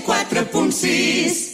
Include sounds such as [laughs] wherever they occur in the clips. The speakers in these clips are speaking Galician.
104.6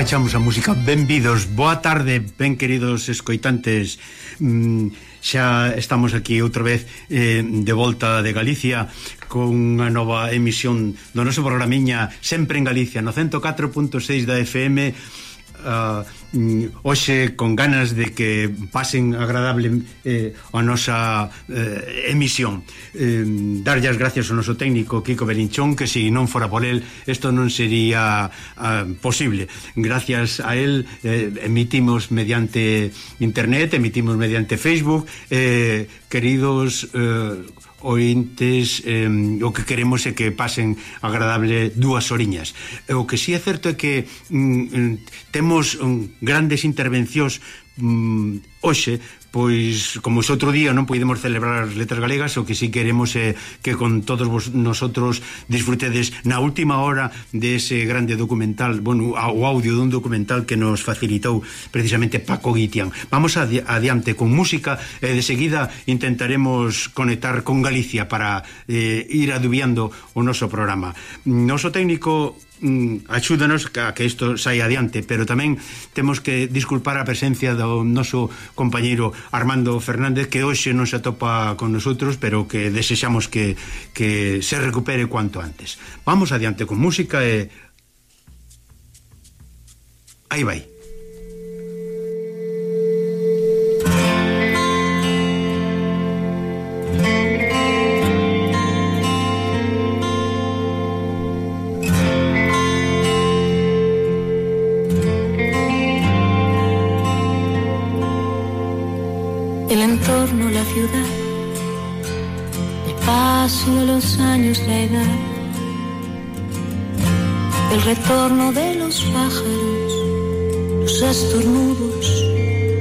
baixamos a música. Benvidos, boa tarde, ben queridos escoitantes. Mm, Xa estamos aquí outra vez eh, de volta de Galicia Con unha nova emisión do noso programiña Sempre en Galicia, no 104.6 da FM uh, ah, Mm, hoxe con ganas de que pasen agradable eh, a nosa eh, emisión. Eh, darlle as gracias ao noso técnico Kiko Belinchón que se si non fora por el isto non sería ah, posible. Gracias a el eh, emitimos mediante internet emitimos mediante Facebook. Eh, queridos eh, ointes eh, o que queremos é que pasen agradable dúas oriñas. O que si sí é certo é que mm, temos mm, grandes intervencións mm, hoxe pois como xa outro día non podemos celebrar as letras galegas, o que si queremos é que con todos vos, nosotros disfrutedes na última hora dese de grande documental, bueno, o audio dun documental que nos facilitou precisamente Paco Guitián. Vamos adi adiante con música e de seguida intentaremos conectar con Galicia para eh, ir adubiando o noso programa. Noso técnico mm, axúdanos a que isto saia adiante, pero tamén temos que disculpar a presencia do noso compañeiro Armando Fernández que hoxe non se atopa con nosotros, pero que desexamos que, que se recupere cuanto antes. Vamos adiante con música e... Aí vai. La edad, el retorno de los pájaros, los estornudos,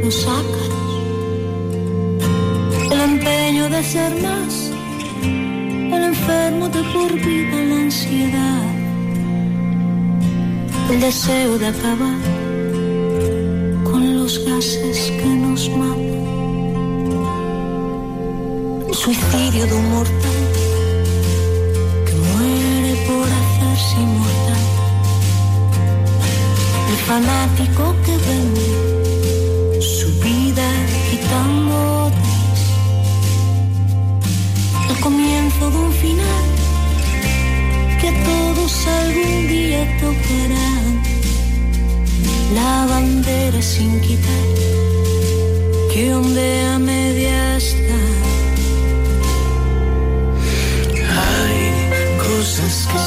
los ácaros, el empeño de ser más, el enfermo de por vida, la ansiedad, el deseo de acabar con los gases que nos matan, el suicidio de un mortal inmortal, el fanático que vende su vida quitando el comienzo de un final que todos algún día tocarán, la bandera sin quitar que ondea media está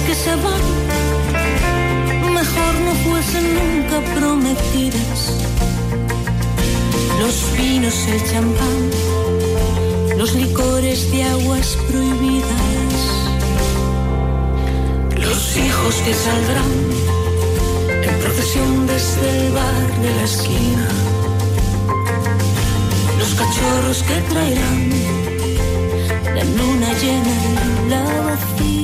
Que se van, mejor no fuesen nunca prometidas, los vinos, el champán, los licores de aguas prohibidas, los hijos que saldrán en procesión desde el bar de la esquina, los cachorros que traerán la luna llena y la vacía.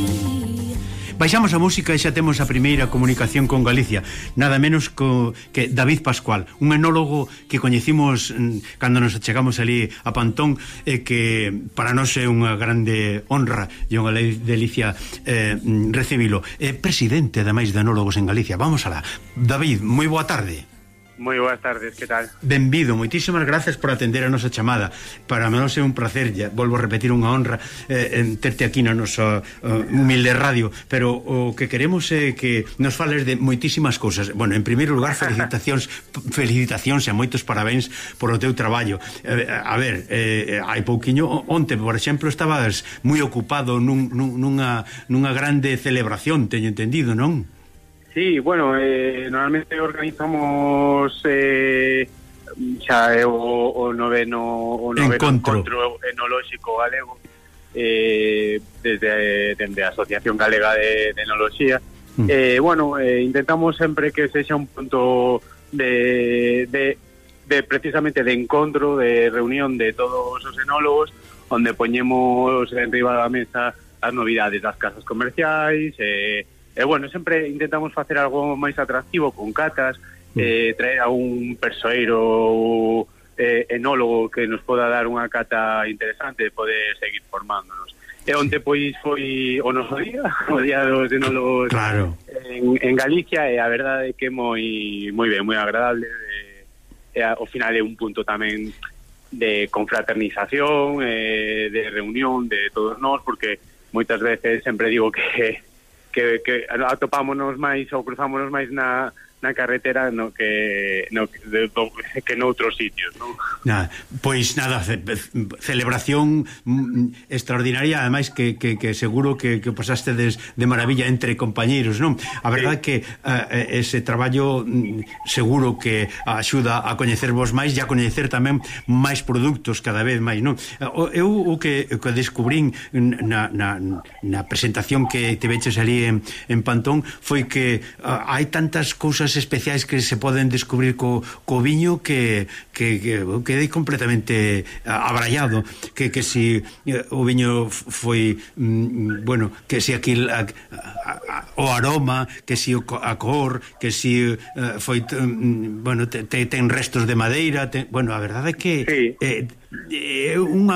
Baixamos a música e xa temos a primeira comunicación con Galicia, nada menos co, que David Pascual, un enólogo que coñecimos mm, cando nos chegamos ali a Pantón e que para nós é unha grande honra e unha delicia eh, mm, recibilo. É presidente, ademais, de enólogos en Galicia. Vamos alá. David, moi boa tarde. Moi boas tardes, que tal? Benvido, moitísimas grazas por atender a nosa chamada Para menos é un placer, ya, volvo a repetir unha honra eh, Terte aquí na nosa uh, humilde radio Pero o que queremos é eh, que nos fales de moitísimas cousas Bueno, en primeiro lugar, felicitacións [laughs] Felicitacións e moitos parabéns por o teu traballo eh, A ver, eh, hai pouquiño Onte, por exemplo, estabas moi ocupado nun, nun, nunha, nunha grande celebración, teño entendido, non? Sí, bueno, eh, normalmente organizamos eh, xa é o, o noveno o noveno Encontro. encontro enolóxico galego eh, desde, desde a Asociación Galega de, de Enoloxía Mm. eh, bueno, eh, intentamos sempre que sexa un punto de, de, de precisamente de encontro, de reunión de todos os enólogos onde poñemos en riba da mesa as novidades das casas comerciais e, E, bueno, sempre intentamos facer algo máis atractivo con catas, mm. eh, traer a un persoeiro eh, enólogo que nos poda dar unha cata interesante de poder seguir formándonos. E onte pois foi o noso día, [laughs] o día dos enólogos claro. en, en Galicia e a verdade é que moi moi ben, moi agradable e, e ao final é un punto tamén de confraternización, eh, de reunión de todos nós porque moitas veces sempre digo que que, que atopámonos máis ou cruzámonos máis na, na carretera no que no de, do, que noutros sitios, non? Nada, pois nada, ce, celebración mm, mm, extraordinaria, ademais que, que, que seguro que, que pasaste des, de maravilla entre compañeiros, non? A verdade sí. que uh, ese traballo mm, seguro que axuda a coñecervos máis e a coñecer tamén máis produtos cada vez máis, non? Eu o que, o que descubrín na, na, na presentación que te veches ali en, en Pantón foi que uh, hai tantas cousas cousas especiais que se poden descubrir co, co viño que, que, que quedei completamente eh, abrallado que, que si eh, o viño foi mm, bueno, que si aquí a, a, a, o aroma que si a cor que si uh, foi mm, bueno, te, te, ten restos de madeira ten, bueno, a verdade é que sí. eh, é un,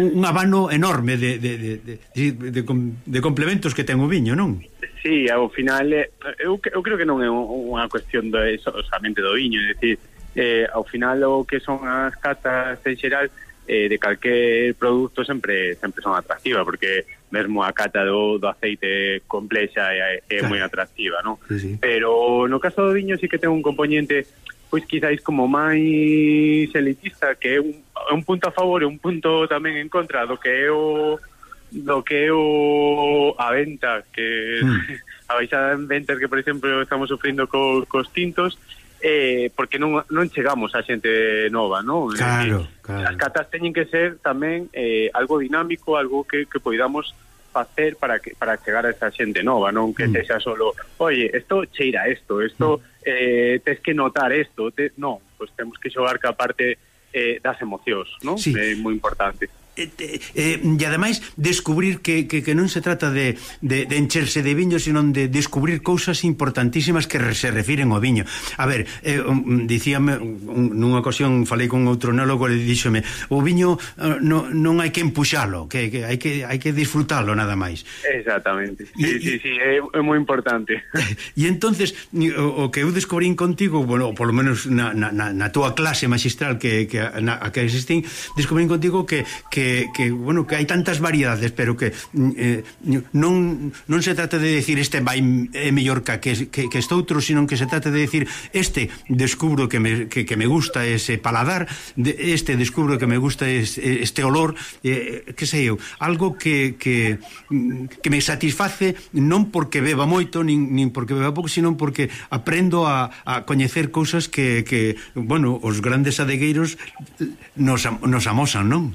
un abano enorme de, de, de, de, de, de complementos que ten o viño, non? Sí, ao final, eh, eu, eu creo que non é unha cuestión de eso, somente do viño, é dicir, eh, ao final o que son as catas en xeral eh, de calquer produto sempre sempre son atractivas, porque mesmo a cata do, do aceite complexa é, é claro. moi atractiva, non? Sí, sí. Pero no caso do viño sí que ten un componente pois quizáis como máis elitista, que é un, un punto a favor e un punto tamén en contra do que é o do que é o a venta que mm. [laughs] a baixada en ventas que por exemplo estamos sufrindo co, cos tintos eh, porque non, non chegamos a xente nova, non? Claro, claro. As catas teñen que ser tamén eh, algo dinámico, algo que, que poidamos facer para que para chegar a esa xente nova, non que mm. sexa solo, oye, isto cheira isto, isto mm. eh, tes que notar isto, te... non, pois pues temos que xogar ca parte eh, das emocións, non? Sí. É eh, moi importante. Eh, eh, eh, e, e, e ademais descubrir que, que, que non se trata de, de, de encherse de viño senón de descubrir cousas importantísimas que se refiren ao viño. A ver, eh, um, um dicíame un, nunha ocasión falei con outro enólogo e díxome, o viño eh, no, non hai que empuxalo que, que hai que hai que disfrutalo nada máis. Exactamente, sí, e, sí, sí, é, é moi importante. [laughs] E entonces o, o que eu descubrín contigo bueno, polo menos na, na, na túa clase magistral que, que, na, a que existín descubrín contigo que, que que, que bueno, que hai tantas variedades, pero que mm, eh, non, non se trata de decir este vai é mellor que, que, que, que estoutro, sino que se trata de decir este descubro que me, que, que me gusta ese paladar, de, este descubro que me gusta ese, este olor, eh, que sei eu, algo que, que, mm, que me satisface non porque beba moito, nin, nin porque beba pouco, sino porque aprendo a, a coñecer cousas que, que, bueno, os grandes adegueiros nos, nos amosan, non?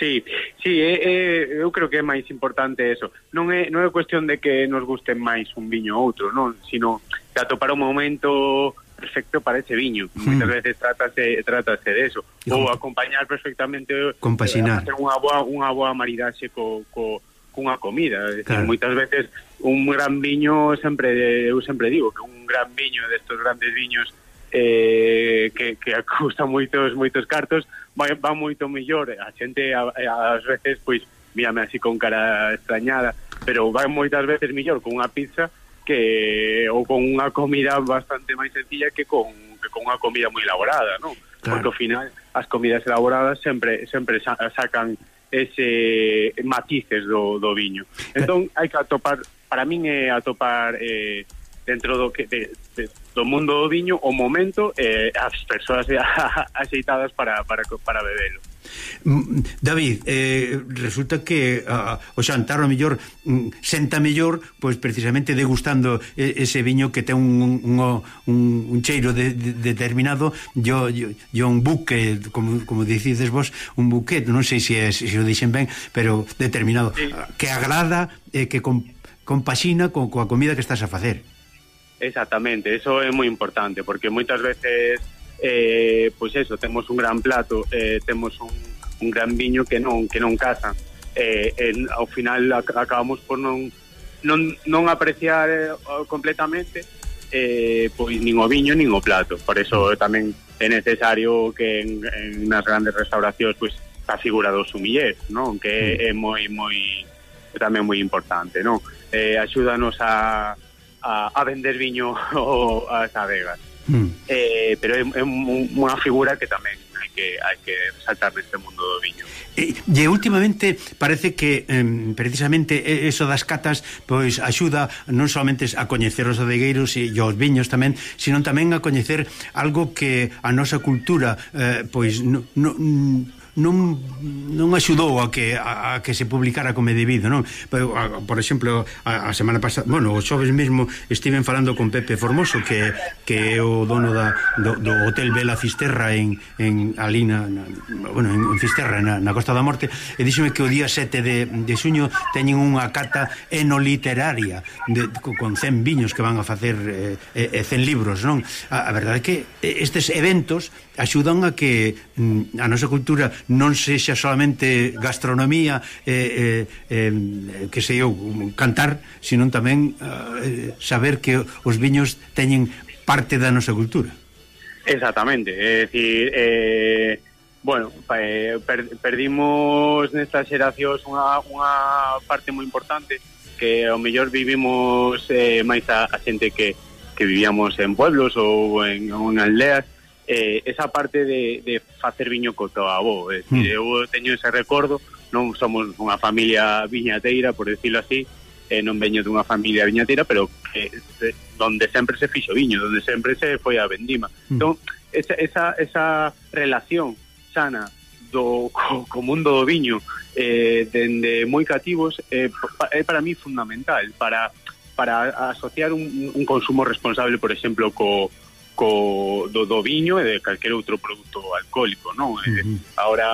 Sí, sí, é, é, eu creo que é máis importante eso. Non é non é cuestión de que nos guste máis un viño ou outro, non, sino de atopar o momento perfecto para ese viño. Mm. Moitas veces trátase trátase de eso, ou acompañar perfectamente eh, compaxinar eh, unha boa unha boa maridaxe co co cunha comida, claro. moitas veces un gran viño sempre eu sempre digo que un gran viño destos grandes viños eh, que, que [laughs] custa moitos moitos cartos vai, va moito mellor, a xente a, a, ás veces, pois, mírame así con cara extrañada, pero vai moitas veces mellor con unha pizza que ou con unha comida bastante máis sencilla que con, que con unha comida moi elaborada, non? Claro. Porque ao final as comidas elaboradas sempre sempre sacan ese matices do, do viño. Eh. Entón hai que atopar, para min é atopar eh, dentro do que de, de, do mundo do viño o momento eh, as persoas [laughs] axeitadas para, para, para bebelo. Mm, David, eh, resulta que ah, o xantar o mellor mm, senta mellor pois precisamente degustando ese viño que ten un, un, un, un cheiro de, de, determinado yo, yo, yo un buque como, como dicides vos, un buque non sei se, é, se o dixen ben, pero determinado sí. que agrada, eh, que comp compaxina coa comida que estás a facer Exactamente, eso é moi importante, porque moitas veces, eh, pois eso, temos un gran plato, eh, temos un, un gran viño que non que non casa. Eh, en, ao final acabamos por non non, non apreciar eh, completamente eh, pois nin o viño nin o plato. Por eso tamén é necesario que en, en nas grandes restauracións pois eh, a figura do sumiller, non? Que é, é moi moi tamén moi importante, non? Eh, axúdanos a a, a vender viño ás adegas. Mm. Eh, pero é, é unha figura que tamén hai que hai que resaltar neste mundo do viño. E, e últimamente parece que eh, precisamente eso das catas pois axuda non somente a coñecer os adegueiros e, e os viños tamén, sino tamén a coñecer algo que a nosa cultura eh, pois non no, non, non axudou a que, a, a que se publicara como debido, non? Pero, a, por exemplo, a, a semana pasada, bueno, os xoves mesmo estiven falando con Pepe Formoso que, que é o dono da, do, do Hotel Vela Fisterra en, en Alina, na, bueno, en, en Fisterra, na, na Costa da Morte, e díxome que o día 7 de, de xuño teñen unha cata enoliteraria de, con 100 viños que van a facer eh, eh, 100 libros, non? A, a verdade é que estes eventos axudan a que mm, a nosa cultura non sexa solamente gastronomía eh, eh, eh, que sei eu cantar, senón tamén eh, saber que os viños teñen parte da nosa cultura. Exactamente, é dicir eh, bueno, eh, per, perdimos nestas xeracións unha, unha parte moi importante que ao mellor vivimos eh, máis a, a xente que, que vivíamos en pueblos ou en, en aldeas eh, esa parte de, de facer viño co teu avó. É dicir, hmm. eu teño ese recordo, non somos unha familia viñateira, por decirlo así, eh, non veño dunha familia viñateira, pero que eh, donde sempre se fixo viño, donde sempre se foi a vendima. Mm. Entón, esa, esa, esa relación sana do [laughs] co, co mundo do viño eh, dende moi cativos eh, pa, é para mí fundamental para para asociar un, un consumo responsable, por exemplo, co, co do, do viño e de calquer outro produto alcohólico, non? Eh, uh -huh. Ahora,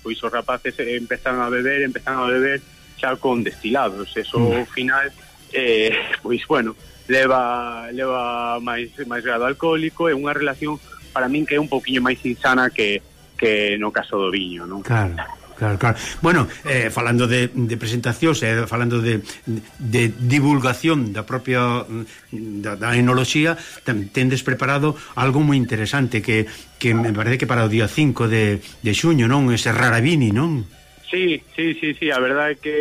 pois, os rapaces empezan a beber, empezan a beber xa con destilados, eso uh -huh. ao final, eh, pois, bueno, leva leva máis máis grado alcohólico e unha relación para min que é un pouquiño máis insana que, que no caso do viño, non? Claro. Claro, claro. Bueno, eh, falando de, de presentacións, eh, falando de, de divulgación da propia mm, da, da enoloxía, tam, tendes preparado algo moi interesante que, que me parece que para o día 5 de, de xuño, non? Ese Raravini, non? Sí, sí, sí, sí, a verdade é que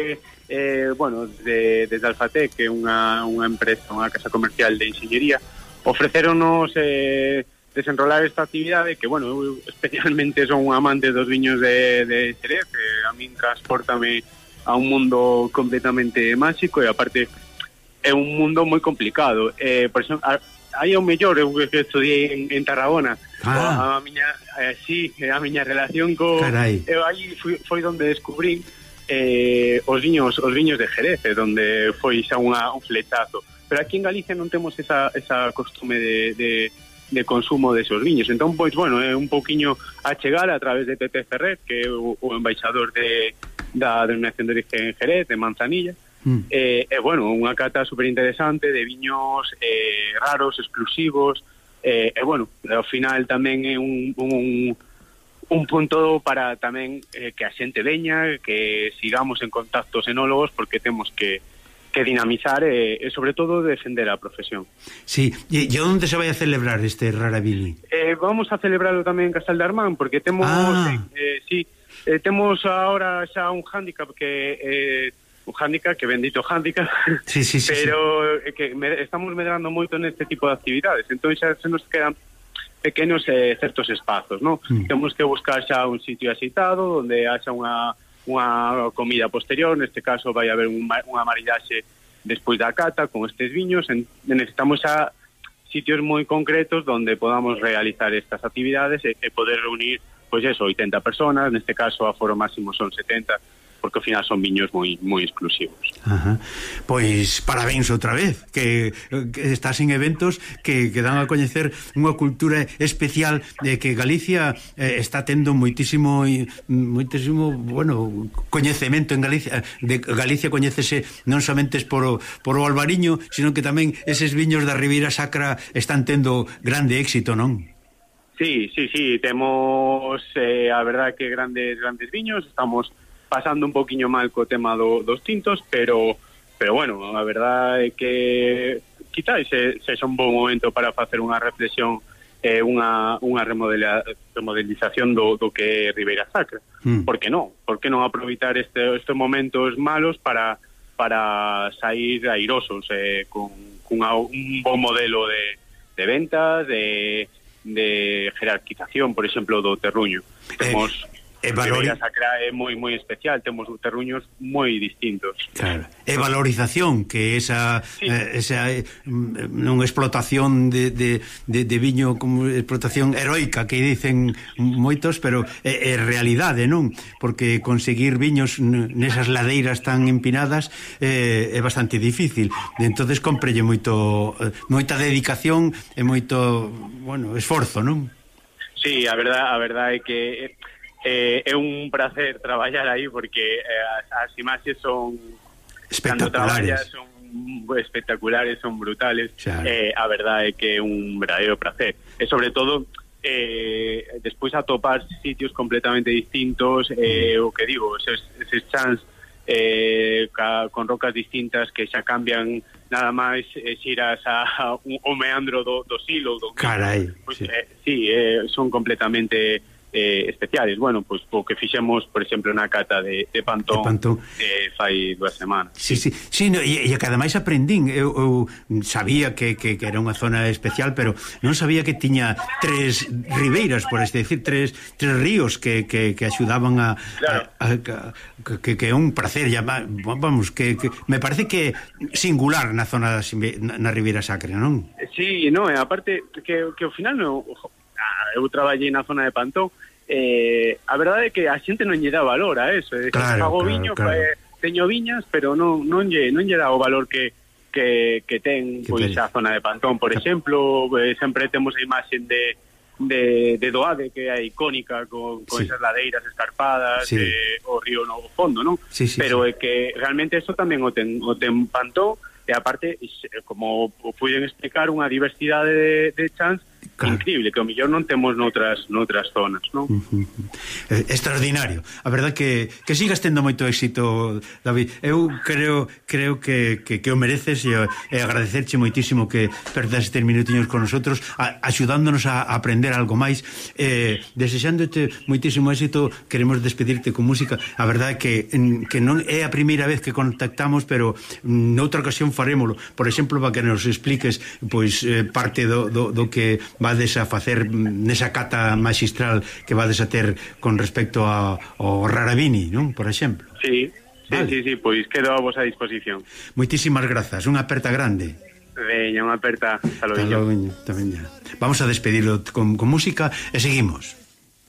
eh, bueno, de, desde Alfatec, que é unha, unha empresa, unha casa comercial de enxeñería, ofreceronos eh, desenrolar esta actividade que, bueno, eu especialmente son un amante dos viños de, de Xerez, que a min transportame a un mundo completamente máxico e aparte é un mundo moi complicado. Eh, por exemplo, hai o mellor eu que estudiei en, en Tarragona. Ah. A, a miña eh, sí, a miña relación co Carai. eu aí fui, foi onde descubrí eh, os viños os viños de Jerez, onde foi xa unha, un fletazo. Pero aquí en Galicia non temos esa, esa costume de, de de consumo desos viños. Entón, pois, bueno, é un pouquiño a chegar a través de TT Ferret, que é o, o embaixador de, da denominación de origen Jerez, de Manzanilla, Mm. Eh, eh, bueno, unha cata super interesante de viños eh, raros, exclusivos, eh, e eh, eh, bueno, ao final tamén é un, un, un punto para tamén eh, que a xente veña, que sigamos en contactos enólogos, porque temos que que dinamizar e, e sobre todo defender a profesión. Sí, e, e onde se vai a celebrar este Rarabili? Eh, vamos a celebrarlo tamén en Castel de Armán porque temos ah. eh, sí, eh, temos ahora xa un handicap que eh, un handicap que bendito handicap. Sí, sí, sí, pero sí. que me, estamos medrando moito neste tipo de actividades, entón xa se nos quedan pequenos eh, certos espazos, ¿no? Mm. Temos que buscar xa un sitio axitado onde haxa unha unha comida posterior, neste caso vai haber unha, unha maridaxe despois da cata con estes viños, en, necesitamos xa sitios moi concretos onde podamos realizar estas actividades e, e poder reunir pois eso, 80 personas, neste caso a foro máximo son 70, porque ao final son viños moi moi exclusivos. Ajá. Pois parabéns outra vez, que, que estás en eventos que, que dan a coñecer unha cultura especial de que Galicia eh, está tendo moitísimo moitísimo, bueno, coñecemento en Galicia, de Galicia coñécese non somente por o, por o albariño, sino que tamén eses viños da Ribeira Sacra están tendo grande éxito, non? Sí, sí, sí, temos eh, a verdade que grandes grandes viños, estamos pasando un poquiño mal co tema do, dos tintos, pero pero bueno, a verdade é que quizás se, se son bon momento para facer unha reflexión eh, unha, unha remodela, remodelización do, do que é Ribeira Sacra. Mm. Por que non? Por que non aproveitar este, estes momentos malos para para sair airosos eh, con, con un bon modelo de, de ventas, de, de jerarquización, por exemplo, do terruño. Eh, Temos... Eh, e valori... sacra é moi moi especial, temos terruños moi distintos. Claro. E valorización que esa sí. eh, esa eh, mm, non explotación de, de, de, de viño como explotación heroica que dicen moitos, pero é, é realidade, non? Porque conseguir viños nesas ladeiras tan empinadas é, é bastante difícil. Entonces comprelle moito eh, moita dedicación e moito, bueno, esforzo, non? Sí, a verdade, a verdade é que eh, é un placer traballar aí porque eh, as, as imaxes son cando traballas son espectaculares, son brutales eh, a verdade é que é un verdadeiro placer e sobre todo eh, despois atopar sitios completamente distintos eh, mm. o que digo, eses, eses chans eh, ca, con rocas distintas que xa cambian nada máis eh, xiras a, a un, o meandro do, do silo do, Carai, pois, sí. Eh, sí, eh, son completamente eh, especiais. Bueno, pois o que fixemos, por exemplo, na cata de, de Pantón, de Pantón. Eh, fai dúas semanas. Sí, sí, sí no, e, e que ademais aprendín. Eu, eu sabía que, que, que era unha zona especial, pero non sabía que tiña tres ribeiras, por así decir, tres, tres ríos que, que, que axudaban a, claro. a, a, a que, que é un placer llamar, vamos, que, que me parece que singular na zona da, na, na Ribeira Sacra, non? Sí, no, aparte que, que ao final no, eu traballei na zona de Pantón, eh, a verdade é que a xente non lle dá valor a eso, é claro, pago claro, viño, claro. Eh, teño viñas, pero non non lle non lle dá o valor que que, que ten que pois a zona de Pantón, por exemplo, eh, sempre temos a imaxe de de, de Doade que é icónica con, con sí. esas ladeiras escarpadas sí. eh, o río no fondo, non? Sí, sí, pero sí. é que realmente eso tamén o ten, o ten Pantón e aparte eh, como puiden explicar unha diversidade de, de chans claro. increíble, que ao millón non temos noutras, noutras zonas, non? Uh -huh. eh, extraordinario. A verdad que, que sigas tendo moito éxito, David. Eu creo creo que, que, que o mereces e, e agradecerche moitísimo que perdas estes minutiños con nosotros, a, axudándonos a, a aprender algo máis. Eh, desexándote moitísimo éxito, queremos despedirte con música. A verdad que, que non é a primeira vez que contactamos, pero noutra ocasión farémolo. Por exemplo, para que nos expliques pois eh, parte do, do, do que vades a facer nesa cata magistral que vades a ter con respecto a, ao Rarabini, non? Por exemplo. Sí, sí, vale. sí, sí, pois quedo a vosa disposición. Moitísimas grazas, unha aperta grande. Veña, unha aperta. Hasta logo, tamén ya. Vamos a despedirlo con, con música e seguimos.